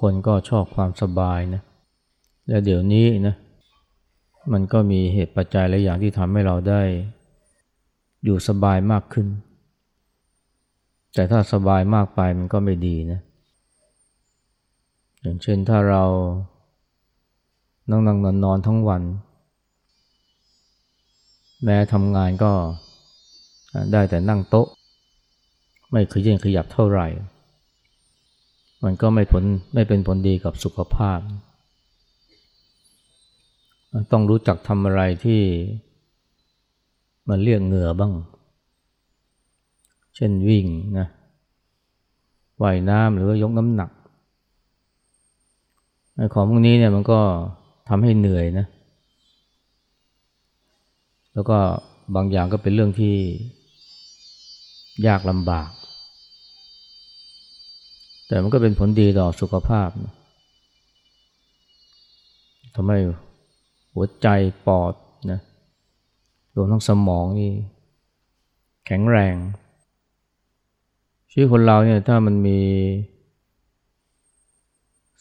คนก็ชอบความสบายนะ และเดี๋ยวนี้นะ มันก็มีเหตุปัจจัยหลายอย่างที่ทำให้เราได้ อยู่สบายมากขึ้น แต่ถ้าสบายมากไปมันก็ไม่ดีนะ อย่างเช่นถ้าเรานั่งนั่งนอนนอนทั้งวัน แม้ทำงานก็ได้แต่นั่งโต๊ะ ไม่ขยันขยับเท่าไหร่ มันก็ไม่ผลไม่เป็นผลดีกับสุขภาพ ต้องรู้จักทำอะไรที่มันเรียกเหงื่อบ้าง เช่นวิ่งนะว่ายน้ำหรือว่ายกน้ำหนักของพวกนี้เนี่ยมันก็ทำให้เหนื่อยนะ แล้วก็บางอย่างก็เป็นเรื่องที่ยากลำบาก แต่มันก็เป็นผลดีต่อสุขภาพทำให้หัวใจปอดนะรวมทั้งสมองนี่แข็งแรง ชีวิตคนเราเนี่ยถ้ามันมี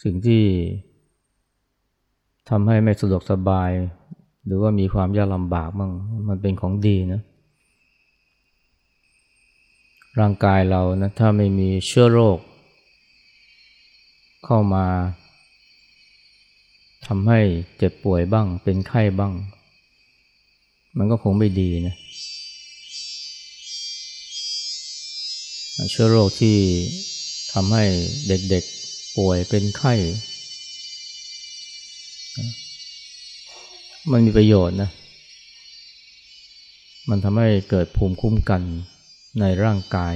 สิ่งที่ทำให้ไม่สะดวกสบาย หรือว่ามีความยากลำบากบ้างมันเป็นของดีนะร่างกายเรานะถ้าไม่มีเชื้อโรค เข้ามาทำให้เจ็บป่วยบ้าง เป็นไข้บ้าง มันก็คงไม่ดีนะเชื้อโรคที่ทำให้เด็กๆป่วยเป็นไข้ มันมีประโยชน์นะ มันทำให้เกิดภูมิคุ้มกันในร่างกาย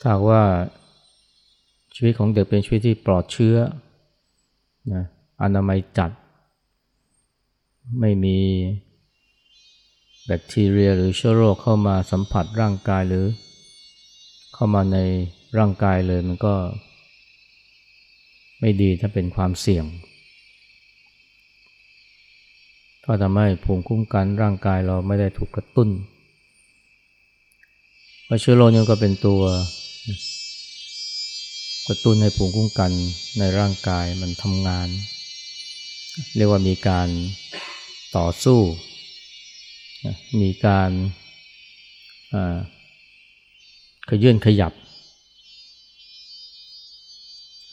ถ้าว่า ชีวิตของเด็กเป็นชีวิตที่ปลอดเชื้อนะอนามัยจัด ไม่มีแบคทีเรียหรือเชื้อโรคเข้ามาสัมผัสร่างกายหรือ เข้ามาในร่างกายเลยมันก็ ไม่ดีถ้าเป็นความเสี่ยง ก็ทำให้ภูมิคุ้มกันร่างกายเราไม่ได้ถูกกระตุ้นเพราะเชื้อโรคนี่ก็เป็นตัว กระตุ้นให้ภูมิคุ้มกันในร่างกายมันทำงาน เรียกว่ามีการต่อสู้ มีการขยื่นขยับ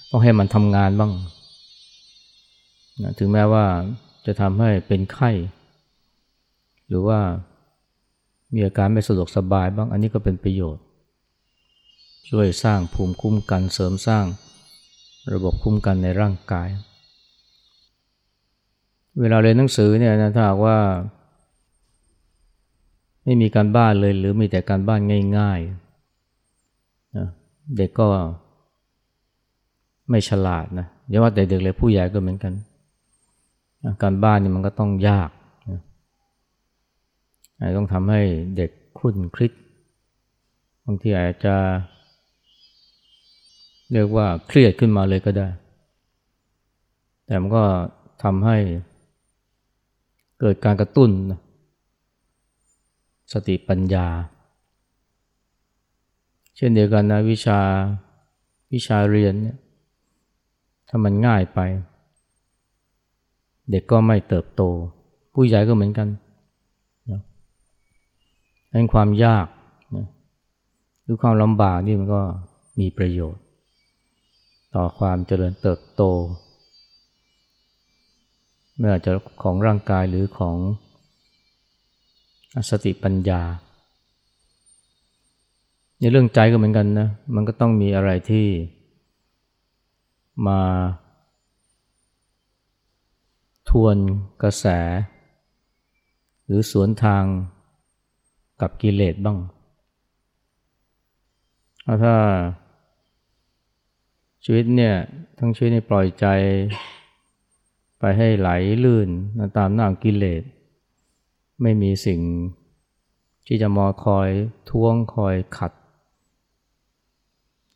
ต้องให้มันทำงานบ้างถึงแม้ว่าจะทำให้เป็นไข้ หรือว่ามีอาการไม่สะดวกสบายบ้างอันนี้ก็เป็นประโยชน์ ช่วยสร้างภูมิคุ้มกันเสริมสร้างระบบคุ้มกันในร่างกาย เวลาเรียนหนังสือเนี่ยนะถ้าว่า ไม่มีการบ้านเลยหรือมีแต่การบ้านง่ายๆนะเด็กก็ไม่ฉลาดนะอย่าว่าแต่เด็กเลยผู้ใหญ่ก็เหมือนกัน การบ้านนี่มันก็ต้องยากนะต้องทำให้เด็กคุ้นคิดบางทีอาจจะ เรียกว่าเครียดขึ้นมาเลยก็ได้ แต่มันก็ทำให้เกิดการกระตุ้น สติปัญญา เช่นเดียวกันนะวิชาวิชาเรียนเนี่ยถ้ามันง่ายไป เด็กก็ไม่เติบโต ผู้ใหญ่ก็เหมือนกันนะดังความยากนะหรือความลำบากนี่มันก็มีประโยชน์ ต่อความเจริญเติบโต ไม่ว่าจะของร่างกายหรือของสติปัญญา ในเรื่องใจก็เหมือนกันนะ มันก็ต้องมีอะไรที่มาทวนกระแส หรือสวนทางกับกิเลสบ้าง ถ้า ชีวิตเนี่ยทั้งชีวิตนี่ปล่อยใจ ไปให้ไหลลื่นตามหน้ากิเลส ไม่มีสิ่งที่จะมอคอยท้วงคอยขัด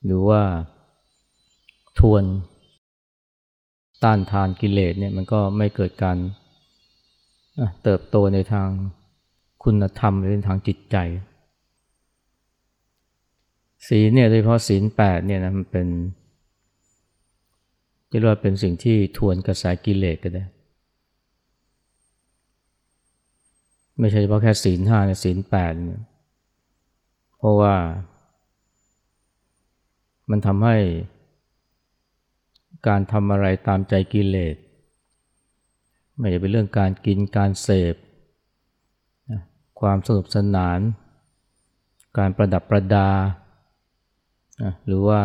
หรือว่าทวน ต้านทานกิเลสเนี่ยมันก็ไม่เกิดการเติบโตในทางคุณธรรมหรือทางจิตใจ ศีลเนี่ยโดยเฉพาะศีลแปดเนี่ยนะมันเป็น จะเรียกว่าเป็นสิ่งที่ทวนกระแสกิเลสก็ได้ ไม่ใช่เฉพาะแค่ศีลห้าเนี่ยศีลแปดเนี่ยเพราะว่า มันทำให้ การทำอะไรตามใจกิเลสไม่ใช่เป็นเรื่องการกินการเสพความสนุกสนาน การประดับประดา หรือว่า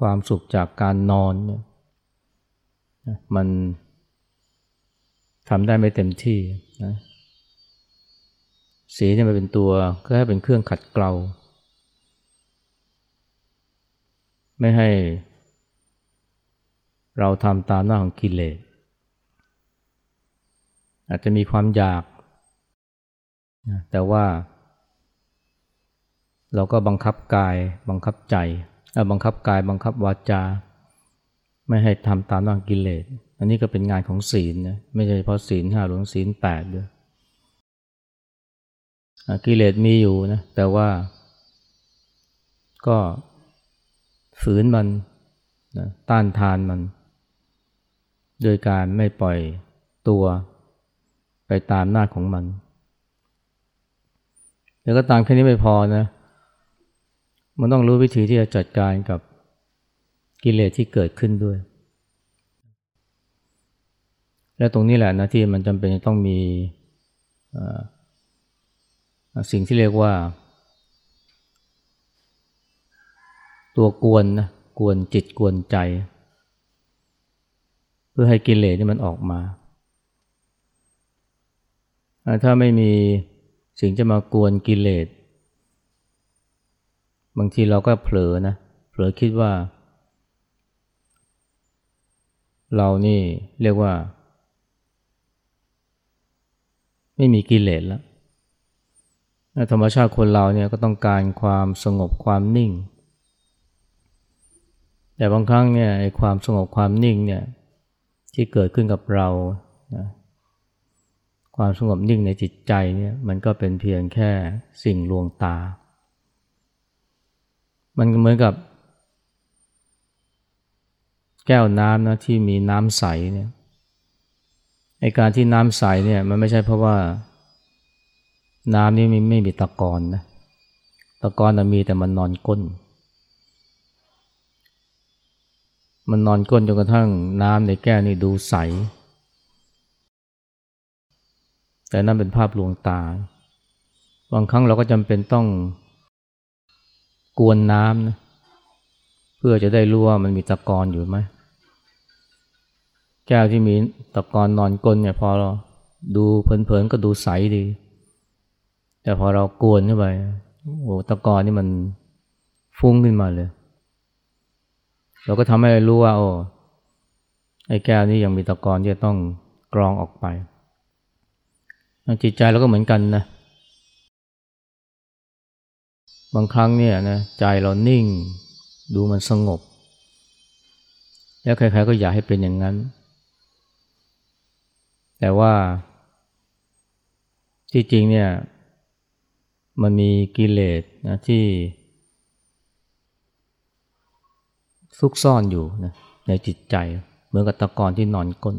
ความสุขจากการนอนเนี่ยมันทำได้ไม่เต็มที่นะสีเนี่ยมันเป็นตัวก็ให้เป็นเครื่องขัดเกลา ไม่ให้เราทำตามหน้าของกิเลสอาจจะมีความอยากแต่ว่า เราก็บังคับกายบังคับใจ บังคับกายบังคับวาจา ไม่ให้ทำตามน้ากิเลส อันนี้ก็เป็นงานของศีลนะไม่ใช่เฉพาะศีลห้าหรือศีลแปดด้วยกิเลสมีอยู่นะแต่ว่าก็ฝืนมันนะต้านทานมัน โดยการไม่ปล่อยตัวไปตามหน้าของมัน แล้วก็ตามแค่นี้ไม่พอนะ มันต้องรู้วิธีที่จะจัดการกับกิเลสที่เกิดขึ้นด้วย และตรงนี้แหละนะที่มันจำเป็นต้องมีสิ่งที่เรียกว่า ตัวกวนนะกวนจิตกวนใจ เพื่อให้กิเลสนี่มันออกมา ถ้าไม่มีสิ่งจะมากวนกิเลส บางทีเราก็เผลอนะเผลอคิดว่า เรานี่เรียกว่า ไม่มีกิเลสแล้วธรรมชาติคนเราเนี่ยก็ต้องการความสงบความนิ่ง แต่บางครั้งเนี่ยไอ้ความสงบความนิ่งเนี่ยที่เกิดขึ้นกับเรานะความสงบนิ่งในจิตใจเนี่ยมันก็เป็นเพียงแค่สิ่งลวงตา มันเหมือนกับ แก้วน้ำนะที่มีน้ำใสเนี่ยไอการที่น้ำใสเนี่ยมันไม่ใช่เพราะว่า น้ำนี่ไม่ไม่มีตะกอนนะตะกอนมีแต่มันนอนก้น มันนอนก้นจนกระทั่งน้ำในแก้วนี่ดูใส แต่นั่นเป็นภาพลวงตา บางครั้งเราก็จำเป็นต้อง กวนน้ำนะเพื่อจะได้รู้ว่ามันมีตะกอนอยู่ไหมแก้วที่มีตะกอนนอนก้นเนี่ยพอเราดูเพลินๆก็ดูใสดี แต่พอเรากวนเข้าไปโอ้ตะกอนนี่มันฟุ้งขึ้นมาเลย เราก็ทำให้รู้ว่า โอ้ไอ้แก้วนี้ยังมีตะกอนที่จะต้องกรองออกไปจิตใจเราก็เหมือนกันนะ บางครั้งเนี่ยนะใจเรานิ่ง ดูมันสงบ แล้วใครๆก็อยากให้เป็นอย่างนั้น แต่ว่า ที่จริงเนี่ยมันมีกิเลสนะที่ ซุกซ่อนอยู่นะในจิตใจ เหมือนกับตะกอนที่นอนก้น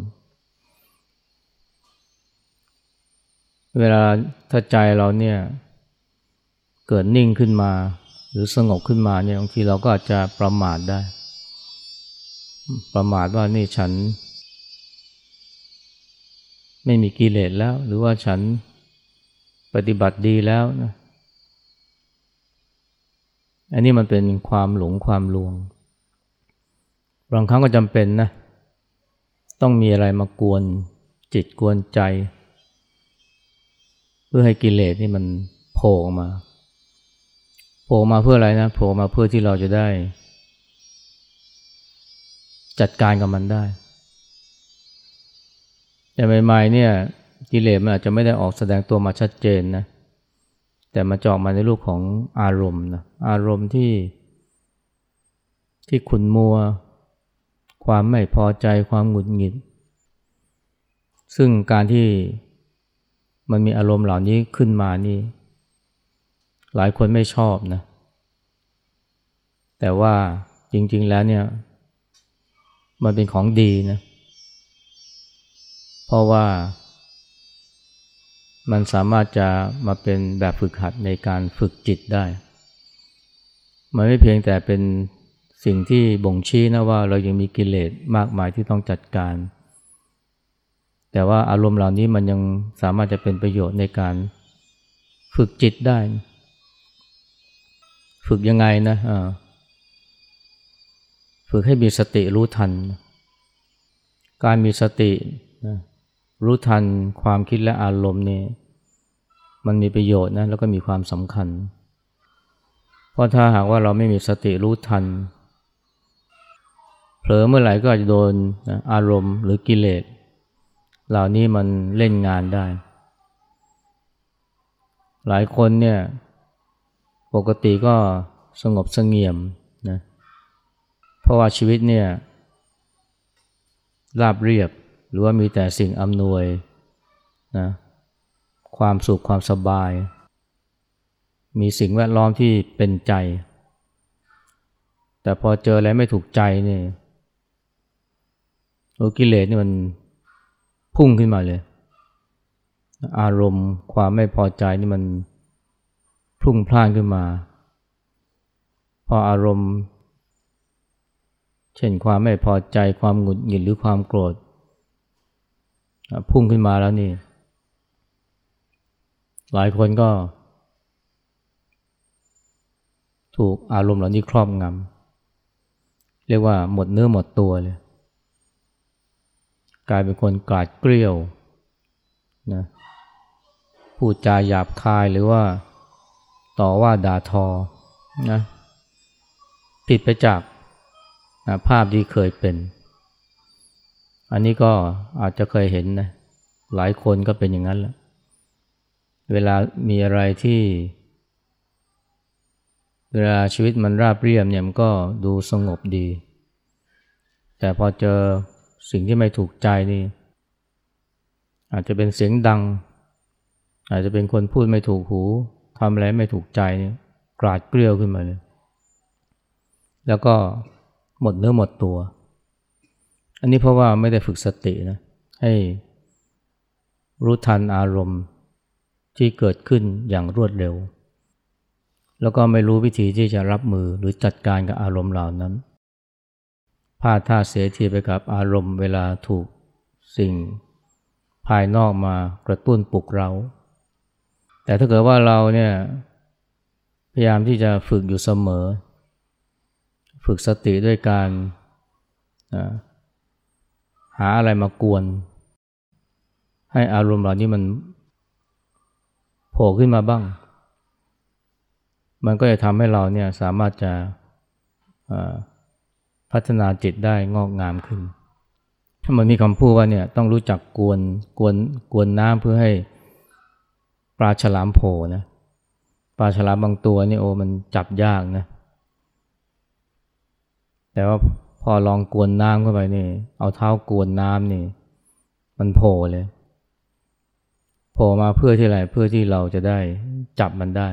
เวลาถ้าใจเราเนี่ย เกิดนิ่งขึ้นมา หรือสงบขึ้นมาเนี่ยบางทีเราก็อาจจะประมาทได้ ประมาทว่านี่ฉัน ไม่มีกิเลสแล้ว หรือว่าฉันปฏิบัติดีแล้วนะอันนี้มันเป็นความหลงความลวง บางครั้งก็จำเป็นนะ ต้องมีอะไรมากวนจิตกวนใจ เพื่อให้กิเลสนี่มันโผล่มา โผล่มาเพื่ออะไรนะโผล่มาเพื่อที่เราจะได้ จัดการกับมันได้ แต่ใหม่ๆเนี่ยกิเลสมันอาจจะไม่ได้ออกแสดงตัวมาชัดเจนนะแต่มาจอกมาในรูปของอารมณ์นะอารมณ์ที่ที่ขุนมัว ความไม่พอใจความหงุดหงิด ซึ่งการที่มันมีอารมณ์เหล่านี้ขึ้นมานี่ หลายคนไม่ชอบนะ แต่ว่าจริง ๆ แล้วเนี่ย มันเป็นของดีนะ เพราะว่า มันสามารถจะมาเป็นแบบฝึกหัดในการฝึกจิตได้ มันไม่เพียงแต่เป็นสิ่งที่บ่งชี้นะว่าเรายังมีกิเลสมากมายที่ต้องจัดการ แต่ว่าอารมณ์เหล่านี้มันยังสามารถจะเป็นประโยชน์ในการฝึกจิตได้ ฝึกยังไงนะฝึกให้มีสติรู้ทัน การมีสตินะรู้ทันความคิดและอารมณ์นี่มันมีประโยชน์นะแล้วก็มีความสำคัญ เพราะถ้าหากว่าเราไม่มีสติรู้ทัน เผลอเมื่อไหร่ก็อาจจะโดนอารมณ์หรือกิเลสเหล่านี้มันเล่นงานได้ หลายคนเนี่ย ปกติก็สงบสงเงียมนะเพราะว่าชีวิตเนี่ยราบเรียบหรือว่ามีแต่สิ่งอำนวยนะความสุขความสบาย มีสิ่งแวดล้อมที่เป็นใจ แต่พอเจออะไรไม่ถูกใจนี่โอกิเลสนี่มันพุ่งขึ้นมาเลย อารมณ์ความไม่พอใจนี่มัน พุ่งพล่านขึ้นมา พออารมณ์ เช่นความไม่พอใจความหงุดหงิดหรือความโกรธ พุ่งขึ้นมาแล้วนี่ หลายคนก็ ถูกอารมณ์เหล่านี้ครอบงำเรียกว่าหมดเนื้อหมดตัวเลย กลายเป็นคนกาดเกลียวนะพูดจาหยาบคายหรือว่า ต่อว่าด่าทอนะผิดไปจากนะภาพที่เคยเป็น อันนี้ก็อาจจะเคยเห็นนะหลายคนก็เป็นอย่างนั้นแหละเวลามีอะไรที่ เวลาชีวิตมันราบเรียบเนี่ยมันก็ดูสงบดี แต่พอเจอสิ่งที่ไม่ถูกใจนี่ อาจจะเป็นเสียงดัง อาจจะเป็นคนพูดไม่ถูกหู ทำอะไรไม่ถูกใจนี่กราดเกลียวขึ้นมาเลยแล้วก็หมดเนื้อหมดตัว อันนี้เพราะว่าไม่ได้ฝึกสตินะให้รู้ทันอารมณ์ที่เกิดขึ้นอย่างรวดเร็ว แล้วก็ไม่รู้วิธีที่จะรับมือหรือจัดการกับอารมณ์เหล่านั้นพลาดท่าเสียทีไปกับอารมณ์เวลาถูกสิ่งภายนอกมากระตุ้นปลุกเรา แต่ถ้าเกิดว่าเราเนี่ยพยายามที่จะฝึกอยู่เสมอ ฝึกสติด้วยการหาอะไรมากวน ให้อารมณ์เหล่านี้มันโผล่ขึ้นมาบ้าง มันก็จะทำให้เราเนี่ยสามารถจะพัฒนาจิตได้งอกงามขึ้น ถ้ามันมีคำพูดว่าเนี่ยต้องรู้จักกวนกวนกวนน้ำเพื่อให้ ปลาฉลามโผล่นะปลาฉลามบางตัวนี่โอ้มันจับยากนะ แต่ว่าพอลองกวนน้ำเข้าไปนี่ เอาเท้ากวนน้ำนี่ มันโผล่เลยโผล่มาเพื่อที่อะไรเพื่อที่เราจะได้จับมันได้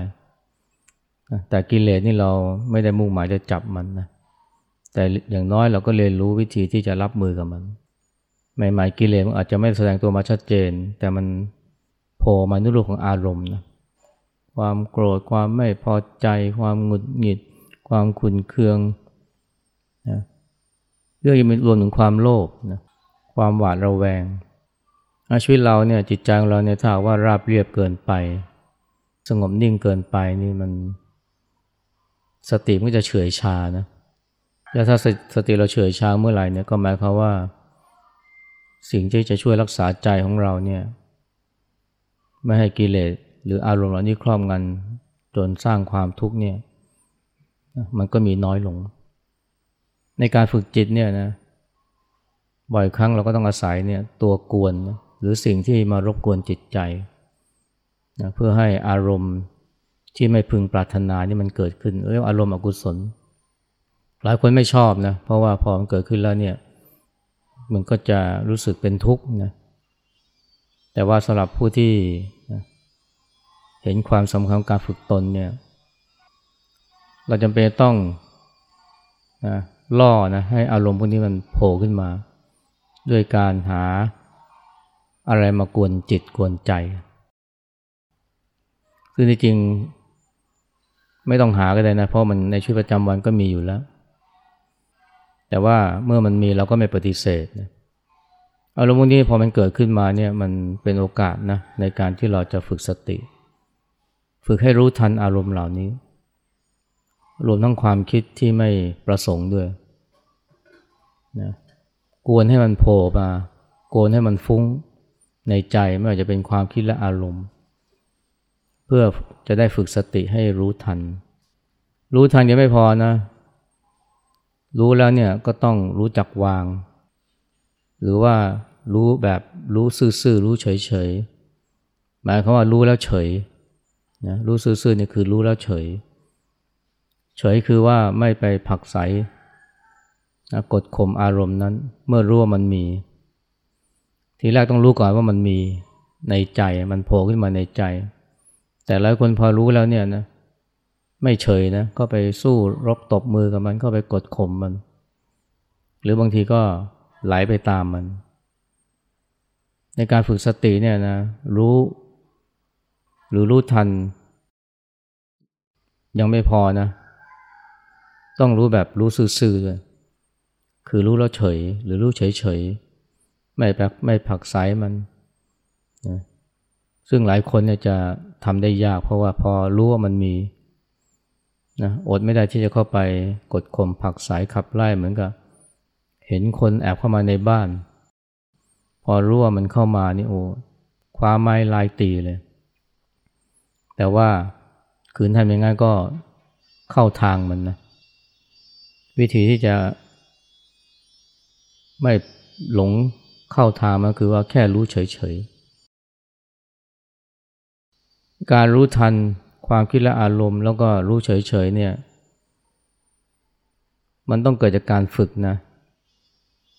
แต่กิเลสนี่เราไม่ได้มุ่งหมายจะจับมันนะแต่อย่างน้อยเราก็เรียนรู้วิธีที่จะรับมือกับมันใหม่ๆกิเลสมันอาจจะไม่แสดงตัวมาชัดเจน แต่มัน ล่มาในรูปของอารมณ์นะความโกรธความไม่พอใจ ความหงุดหงิด ความขุนเคืองนะเรื่องยังรวมถึงความโลภนะความหวาดระแวงชีวิตเราเนี่ยจิตใจของเราเนี่ยถ้าว่าราบเรียบเกินไป สงบนิ่งเกินไปนี่มัน สติมันจะเฉยชานะแล้วถ้าสติเราเฉยชาเมื่อไหร่เนี่ยก็หมายความว่า สิ่งที่จะช่วยรักษาใจของเราเนี่ย ไม่ให้กิเลสหรืออารมณ์เหล่านี้ครอบงำจนสร้างความทุกข์เนี่ยมันก็มีน้อยลง ในการฝึกจิตเนี่ยนะบ่อยครั้งเราก็ต้องอาศัยเนี่ยตัวกวนหรือสิ่งที่มารบกวนจิตใจนะเพื่อให้อารมณ์ที่ไม่พึงปรารถนานี่มันเกิดขึ้นเรียกอารมณ์อกุศล หลายคนไม่ชอบนะเพราะว่าพอมันเกิดขึ้นแล้วเนี่ยมันก็จะรู้สึกเป็นทุกข์นะแต่ว่าสำหรับผู้ที่ เห็นความสำคัญการฝึกตนเนี่ย เราจำเป็นต้องนะล่อนะให้อารมณ์พวกนี้มันโผล่ขึ้นมา ด้วยการหาอะไรมากวนจิตกวนใจคือจริงไม่ต้องหาก็ได้นะ เพราะมันในชีวิตประจำวันก็มีอยู่แล้ว แต่ว่าเมื่อมันมีเราก็ไม่ปฏิเสธนะอารมณ์พวกนี้พอมันเกิดขึ้นมาเนี่ยมันเป็นโอกาสนะในการที่เราจะฝึกสติ ฝึกให้รู้ทันอารมณ์เหล่านี้ รวมทั้งความคิดที่ไม่ประสงค์ด้วยนะกวนให้มันโผล่มากวนให้มันฟุ้งในใจไม่ว่าจะเป็นความคิดและอารมณ์ เพื่อจะได้ฝึกสติให้รู้ทัน รู้ทันยังไม่พอนะ รู้แล้วเนี่ยก็ต้องรู้จักวาง หรือว่ารู้แบบรู้ซื่อๆรู้เฉยๆหมายความว่ารู้แล้วเฉย นะรู้ซื่อๆนี่คือรู้แล้วเฉย เฉยคือว่าไม่ไปผักใสนะกดข่มอารมณ์นั้น เมื่อรู้ว่ามันมี ทีแรกต้องรู้ก่อนว่ามันมีในใจมันโผล่ขึ้นมาในใจ แต่หลายคนพอรู้แล้วเนี่ยนะไม่เฉยนะก็ไปสู้รบตบมือกับมันก็ไปกดข่มมัน หรือบางทีก็ไหลไปตามมัน ในการฝึกสติเนี่ยนะรู้ หรือรู้ทัน ยังไม่พอนะ ต้องรู้แบบรู้ซื่อๆเลยคือรู้แล้วเฉย หรือรู้เฉยๆ ไม่แบบไม่ผักไสมันนะซึ่งหลายคนเนี่ยจะทำได้ยากเพราะว่าพอรู้ว่ามันมีนะอดไม่ได้ที่จะเข้าไปกดข่มผักสายขับไล่เหมือนกับ เห็นคนแอบเข้ามาในบ้าน พอรู้ว่ามันเข้ามานี่โอ้คว้าไม้ลายตีเลย แต่ว่าคืนทำอย่างงั้นก็เข้าทางมันนะ วิธีที่จะไม่หลงเข้าทางมันคือว่าแค่รู้เฉยๆ การรู้ทันความคิดและอารมณ์ แล้วก็รู้เฉยๆเนี่ย มันต้องเกิดจากการฝึกนะ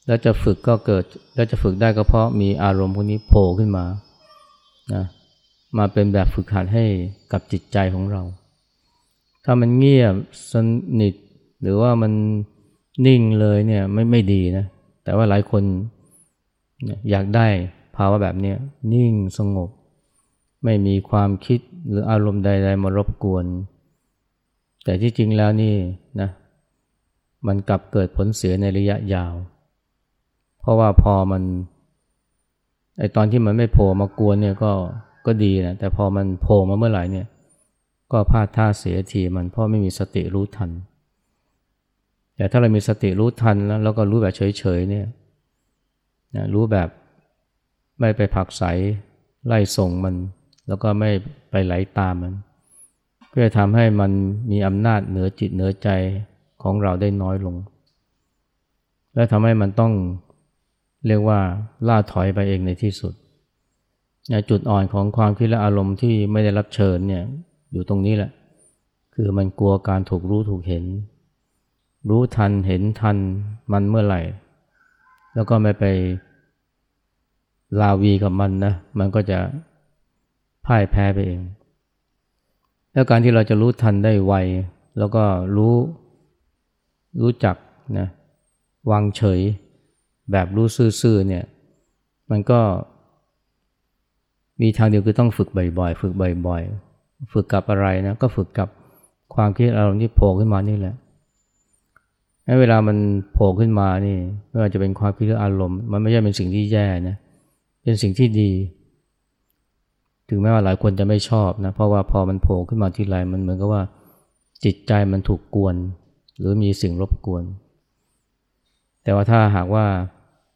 แล้วจะฝึกก็เกิด แล้วจะฝึกได้ก็เพราะมีอารมณ์พวกนี้โผล่ขึ้นมานะ มาเป็นแบบฝึกหัดให้กับจิตใจของเรา ถ้ามันเงียบสนิท หรือว่ามันนิ่งเลยเนี่ยไม่ไม่ดีนะ แต่ว่าหลายคนอยากได้ภาวะแบบนี้นิ่งสงบ ไม่มีความคิดหรืออารมณ์ใด ๆ มารบกวน แต่ที่จริงแล้วนี่นะมันกลับเกิดผลเสียในระยะยาว เพราะว่าพอมันไอตอนที่มันไม่โผล่มากวนเนี่ยก็ ก็ดีนะแต่พอมันโผล่มาเมื่อไหร่เนี่ยก็พลาดท่าเสียทีมันเพราะไม่มีสติรู้ทัน แต่ถ้าเรามีสติรู้ทันแล้วเราก็รู้แบบเฉยๆเนี่ยนะรู้แบบไม่ไปผักใสไล่ส่งมัน แล้วก็ไม่ไปไหลาตามมัน ก็จะทำให้มันมีอำนาจเหนือจิตเหนือใจของเราได้น้อยลง และทำให้มันต้องเรียกว่าล่าถอยไปเองในที่สุด จุดอ่อนของความคิดและอารมณ์ที่ไม่ได้รับเชิญเนี่ยอยู่ตรงนี้แหละ คือมันกลัวการถูกรู้ถูกเห็น รู้ทันเห็นทันมันเมื่อไหร่ แล้วก็ไม่ไปลาวีกับมันนะ มันก็จะพ่ายแพ้ไปเอง แล้วการที่เราจะรู้ทันได้ไว แล้วก็รู้รู้จักนะวางเฉยแบบรู้ซื่อๆเนี่ย มันก็ มีทางเดียวคือต้องฝึกบ่อยๆ ฝึกบ่อยๆ ฝึกกับอะไรนะ ก็ฝึกกับความคิดอารมณ์ที่โผล่ขึ้นมานี่แหละเวลามันโผล่ขึ้นมานี่ไม่ว่าจะเป็นความคิดหรืออารมณ์ มันไม่ใช่เป็นสิ่งที่แย่นะ เป็นสิ่งที่ดี ถึงแม้ว่าหลายคนจะไม่ชอบนะ เพราะว่าพอมันโผล่ขึ้นมาทีไรมันเหมือนกับว่า จิตใจมันถูกกวน หรือมีสิ่งรบกวน แต่ว่าถ้าหากว่า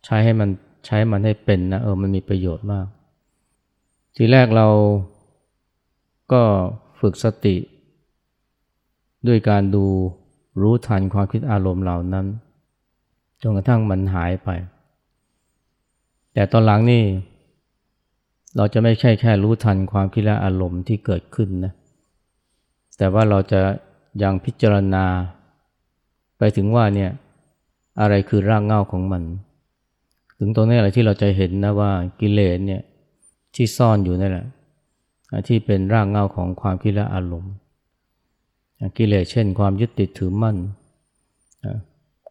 ใช้ให้มันใช้มันให้เป็นนะเออมันมีประโยชน์มาก ทีแรกเราก็ฝึกสติ ด้วยการดูรู้ทันความคิดอารมณ์เหล่านั้น จนกระทั่งมันหายไป แต่ตอนหลังนี่ เราจะไม่ใช่แค่รู้ทันความคิดและอารมณ์ที่เกิดขึ้นนะ แต่ว่าเราจะยังพิจารณา ไปถึงว่าเนี่ยอะไรคือรากเหง้าของมัน ถึงตรงนี้อะไรที่เราจะเห็นนะว่ากิเลสเนี่ย ที่ซ่อนอยู่นั่นแหละที่เป็นรากเหง้าของความคิดและอารมณ์กิเลสเช่น ความยึดติดถือมั่น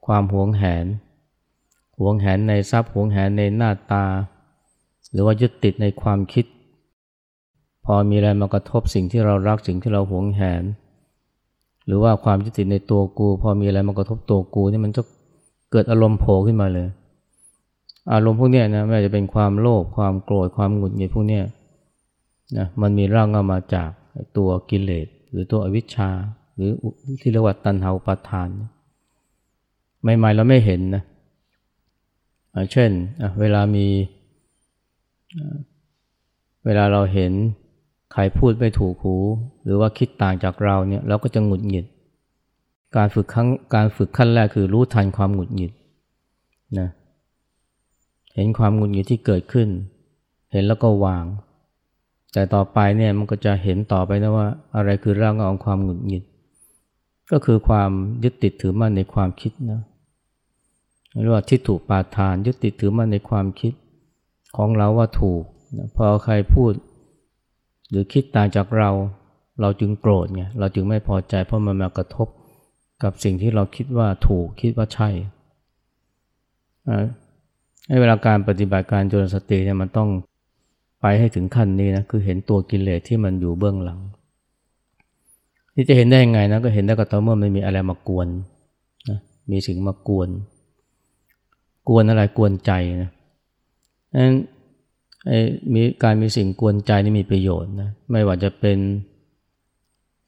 ความหวงแหน หวงแหนในทรัพย์หวงแหนในหน้าตา หรือว่ายึดติดในความคิด พอมีอะไรมากระทบสิ่งที่เรารักสิ่งที่เราหวงแหน หรือว่าความยึดติดในตัวกู พอมีอะไรมากระทบตัวกูนี่มันจะเกิดอารมณ์โผล่ขึ้นมาเลย อารมณ์พวกนี้นะไม่ว่าจะเป็นความโลภความโกรธความหงุดหงิดพวกนี้นะมันมีร่างามาจากตัวกิเลสหรือตัวอวิชชา หรือที่เรียกว่าตัณหาอุปาทานใหม่ๆเราไม่เห็นนะเช่นเวลามีเวลาเราเห็นใครพูดไม่ถูกหู หรือว่าคิดต่างจากเราเนี่ยเราก็จะหงุดหงิด การฝึกครั้งการฝึกขั้นแรกคือรู้ทันความหงุดหงิดนะ เห็นความหงุดหงิดที่เกิดขึ้น เห็นแล้วก็วาง แต่ต่อไปเนี่ยมันก็จะเห็นต่อไปนะว่า อะไรคือร่างของความหงุดหงิด ก็คือความยึดติดถือมั่นในความคิดนะเรียกว่าทิฏฐุปาทานยึดติดถือมั่นในความคิด ของเราว่าถูกนะพอใครพูด หรือคิดต่างจากเรา เราจึงโกรธไงเราจึงไม่พอใจเพราะมันมากระทบกับสิ่งที่เราคิดว่าถูกคิดว่าใช่ ให้เวลาการปฏิบัติการจนสติเนี่ยมันต้องไปให้ถึงขั้นนี้นะคือเห็นตัวกิเลสที่มันอยู่เบื้องหลัง ที่จะเห็นได้ยังไงนะก็เห็นได้ก็ต่อเมื่อมันมีอะไรมากวนนะมีสิ่งมากวน กวนอะไรกวนใจนะนั้นมีการมีสิ่งกวนใจนี่มีประโยชน์นะไม่ว่าจะเป็น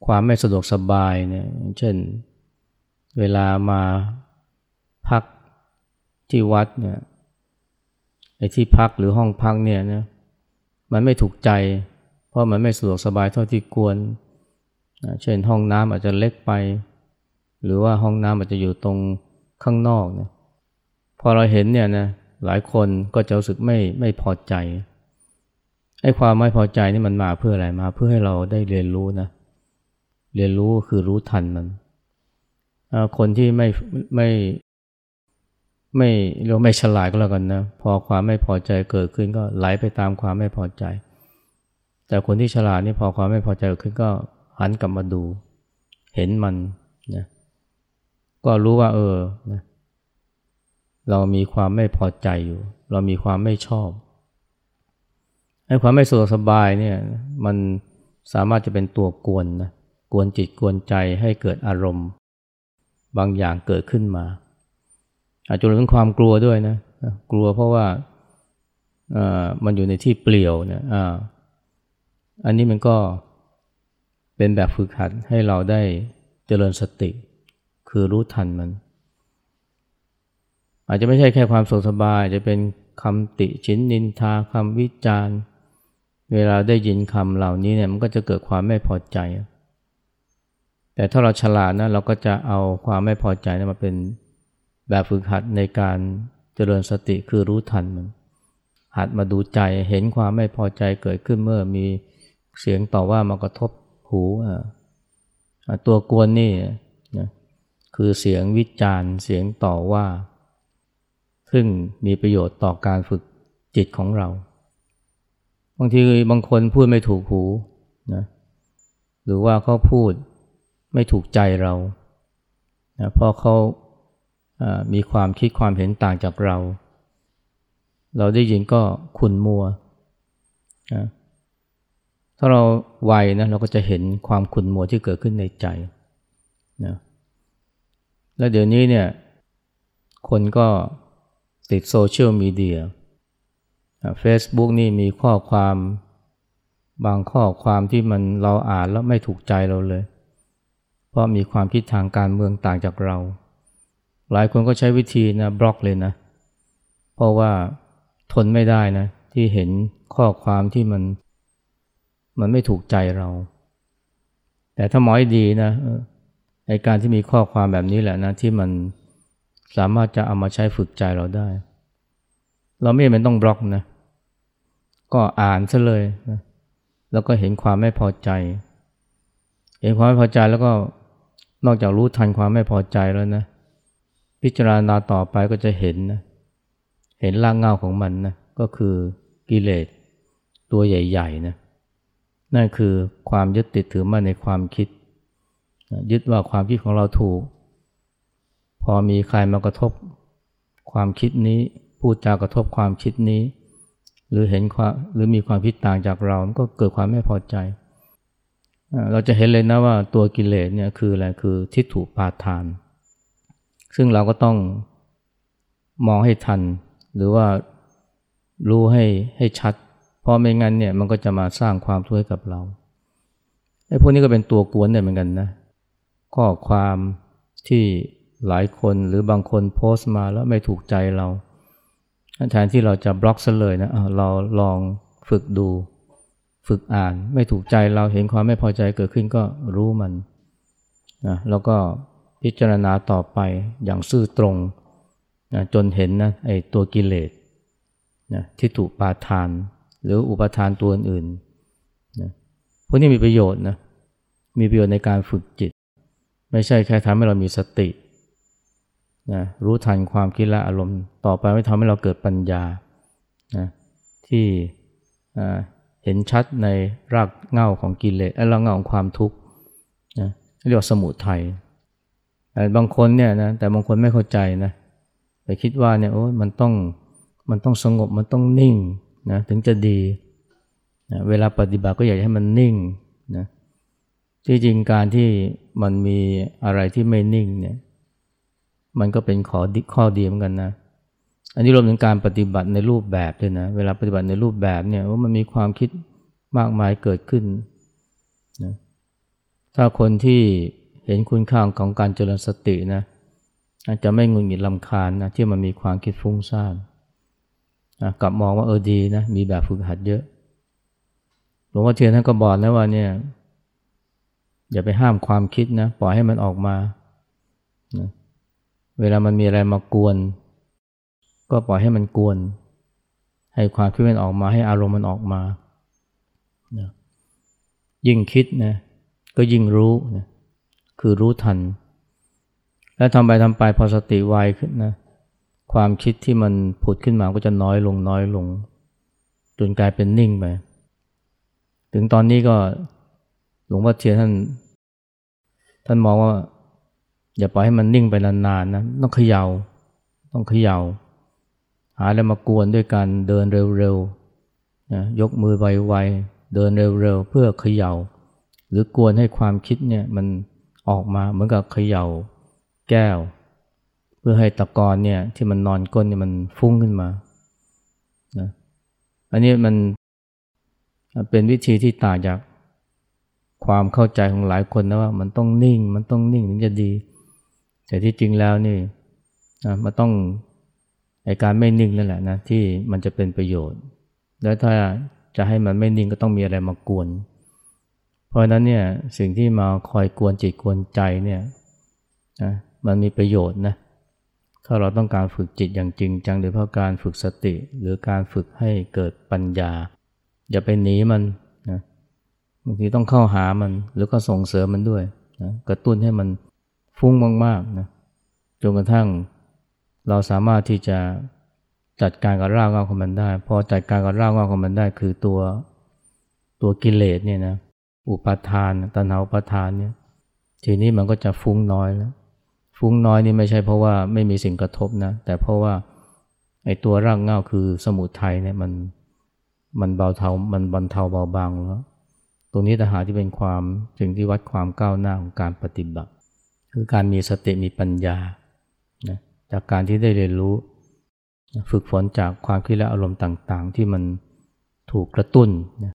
ความไม่สะดวกสบายเนี่ยเช่นเวลามาพักที่วัดเนี่ย ไอ้ที่พักหรือห้องพักเนี่ยนะมันไม่ถูกใจ เพราะมันไม่สะดวกสบายเท่าที่ควรเช่นห้องน้ำอาจจะเล็กไป หรือว่าห้องน้ำอาจจะอยู่ตรงข้างนอกนะพอเราเห็นเนี่ยนะหลายคนก็จะรู้สึกไม่ไม่พอใจไอ้ความไม่พอใจนี่มันมาเพื่ออะไรมา เพื่อให้เราได้เรียนรู้นะเรียนรู้คือรู้ทันมันคนที่ไม่ไม่ ไม่เราไม่ฉลาดก็แล้วกันนะ พอความไม่พอใจเกิดขึ้นก็ไหลไปตามความไม่พอใจ แต่คนที่ฉลาดนี่พอความไม่พอใจเกิดขึ้นก็หันกลับมาดู เห็นมันนะก็รู้ว่า เออนะเรามีความไม่พอใจอยู่ เรามีความไม่ชอบไอ้ความไม่สะดวกสบายเนี่ย มันสามารถจะเป็นตัวกวนนะกวนจิตกวนใจให้เกิดอารมณ์ บางอย่างเกิดขึ้นมา อาจจะรวมถึงความกลัวด้วยนะกลัวเพราะว่ามันอยู่ในที่เปลี่ยวเนี่ยอันนี้มันก็เป็นแบบฝึกหัดให้เราได้เจริญสติ คือรู้ทันมัน อาจจะไม่ใช่แค่ความสุขสบายจะเป็นคำติชินนินทาคำวิจารณ์ เวลาได้ยินคำเหล่านี้เนี่ยมันก็จะเกิดความไม่พอใจ แต่ถ้าเราฉลาดนะเราก็จะเอาความไม่พอใจนะมาเป็น แบบฝึกหัดในการเจริญสติคือรู้ทันมัน หัดมาดูใจเห็นความไม่พอใจเกิดขึ้นเมื่อมีเสียงต่อว่ามากระทบหูตัวกวนนี่นะคือเสียงวิจารณ์เสียงต่อว่า ซึ่งมีประโยชน์ต่อการฝึกจิตของเรา บางทีบางคนพูดไม่ถูกหูนะหรือว่าเขาพูดไม่ถูกใจเรานะเพราะเขา มีความคิดความเห็นต่างจากเรา เราได้ยินก็ขุนมัว ถ้าเราไวนะเราก็จะเห็นความขุนมัวที่เกิดขึ้นในใจนะแล้วเดี๋ยวนี้เนี่ย คนก็ติดโซเชียลมีเดียเฟซบุ๊กนี่มีข้อความบางข้อความที่มันเราอ่านแล้วไม่ถูกใจเราเลย เพราะมีความคิดทางการเมืองต่างจากเรา หลายคนก็ใช้วิธีนะบล็อกเลยนะ เพราะว่าทนไม่ได้นะ ที่เห็นข้อความที่มัน มันไม่ถูกใจเรา แต่ถ้ามอยดีนะในการที่มีข้อความแบบนี้แหละนะที่มันสามารถจะเอามาใช้ฝึกใจเราได้ เราไม่เป็นต้องบล็อกนะ ก็อ่านซะเลยนะแล้วก็เห็นความไม่พอใจ เห็นความไม่พอใจแล้วก็นอกจากรู้ทันความไม่พอใจแล้วนะ พิจารณาต่อไปก็จะเห็นนะเห็นร่างเงาของมันนะก็คือกิเลสตัวใหญ่ๆนะนั่นคือความยึดติดถือมั่นในความคิด ยึดว่าความคิดของเราถูก พอมีใครมากระทบความคิดนี้พูดจากระทบความคิดนี้ หรือเห็นความหรือมีความคิดต่างจากเราก็เกิดความไม่พอใจ เราจะเห็นเลยนะว่าตัวกิเลสเนี่ยคืออะไรคือทิฏฐุปาทาน ซึ่งเราก็ต้องมองให้ทัน หรือว่ารู้ให้ให้ชัด เพราะไม่งั้นเนี่ยมันก็จะมาสร้างความทุกข์ให้กับเราไอ้พวกนี้ก็เป็นตัวกวนเนี่ยเหมือนกันนะข้อความที่หลายคนหรือบางคนโพสต์มาแล้วไม่ถูกใจเราแทนที่เราจะบล็อกซะเลยนะเราลองฝึกดู ฝึกอ่าน ไม่ถูกใจเราเห็นความไม่พอใจเกิดขึ้นก็รู้มันนะแล้วก็ พิจารณาต่อไปอย่างซื่อตรงนะจนเห็นนะไอ้ตัวกิเลสนะที่ถูกปาทาน หรืออุปทานตัวอื่นนะพวกนี้มีประโยชน์นะมีประโยชน์ในการฝึกจิต ไม่ใช่แค่ทำให้เรามีสตินะรู้ทันความคิดและอารมณ์ ต่อไปไม่ทำให้เราเกิดปัญญานะที่เห็นชัดในรากเหง้าของกิเลสและรากเหง้าของความทุกข์นะเรียกว่าสมุทัย แต่บางคนเนี่ยนะแต่บางคนไม่เข้าใจนะไปคิดว่าเนี่ยโอ้มันต้องมันต้องสงบมันต้องนิ่งนะถึงจะดีนะเวลาปฏิบัติก็อยากให้มันนิ่งนะที่จริงการที่มันมีอะไรที่ไม่นิ่งเนี่ยมันก็เป็นข้อข้อดีเหมือนกันนะอันนี้รวมถึงการปฏิบัติในรูปแบบด้วยนะเวลาปฏิบัติในรูปแบบเนี่ยว่ามันมีความคิดมากมายเกิดขึ้นนะถ้าคนที่ เห็นคุณค่าของการเจริญสตินะอาจจะไม่งุนหงิดลำคาญนะที่มันมีความคิดฟุ้งซ่านกลับมองว่าเออดีนะมีแบบฝึกหัดเยอะหลวงพ่อเทียนท่านก็บอกนะว่าเนี่ยอย่าไปห้ามความคิดนะปล่อยให้มันออกมานะเวลามันมีอะไรมากวน ก็ปล่อยให้มันกวน ให้ความคิดมันออกมา ให้อารมณ์มันออกมานะยิ่งคิดนะก็ยิ่งรู้นะ คือรู้ทัน แล้วทำไปทำไปพอสติไวขึ้นนะความคิดที่มันผุดขึ้นมาก็จะน้อยลงน้อยลง จนกลายเป็นนิ่งไปถึงตอนนี้ก็หลวงพ่อเทียนท่าน ท่านมองว่า อย่าปล่อยให้มันนิ่งไปนานๆนะต้องเขยา่า ต้องเขยา่า หาอะไรมากวนด้วยการเดินเร็วๆนะยกมือไวๆเดินเร็วๆเพื่อเขยา่า หรือกวนให้ความคิดเนี่ยมัน ออกมาเหมือนกับเขย่าแก้ว เพื่อให้ตะกอนเนี่ยที่มันนอนก้นเนี่ยมันฟุ้งขึ้นมานะอันนี้มันเป็นวิธีที่ต่างจากความเข้าใจของหลายคนนะว่ามันต้องนิ่งมันต้องนิ่งถึงจะดี แต่ที่จริงแล้วนี่นะมันต้องไอการไม่นิ่งนั่นแหละนะที่มันจะเป็นประโยชน์ แล้วถ้าจะให้มันไม่นิ่งก็ต้องมีอะไรมากวน เพราะนั้นเนี่ยสิ่งที่มาคอยกวนจิตกวนใจเนี่ยนะมันมีประโยชน์นะถ้าเราต้องการฝึกจิตอย่างจริงจังหรือเพราะการฝึกสติ หรือการฝึกให้เกิดปัญญา อย่าไปหนีมันนะบางทีต้องเข้าหามันหรือก็ส่งเสริมมันด้วยนะกระตุ้นให้มันฟุ้งมากๆนะจนกระทั่งเราสามารถที่จะจัดการกับรากเหง้าของมันได้ พอจัดการกับรากเหง้าของมันได้คือตัวตัวกิเลสเนี่ยนะ อุปทานตัณหาอุปทานเนี่ยทีนี้มันก็จะฟุ้งน้อยแล้ว ฟุ้งน้อยนี่ไม่ใช่เพราะว่าไม่มีสิ่งกระทบนะแต่เพราะว่าไอ้ตัวรากเง้าคือสมุทัยเนี่ยมันมันเบาเทา มันบรรเทาเบาบางแล้ว ตรงนี้ตหาที่เป็นความสิ่งที่วัดความก้าวหน้าของการปฏิบัติ คือการมีสติมีปัญญานะจากการที่ได้เรียนรู้ ฝึกฝนจากความคิดและอารมณ์ต่าง ๆ ที่มันถูกกระตุ้นนะ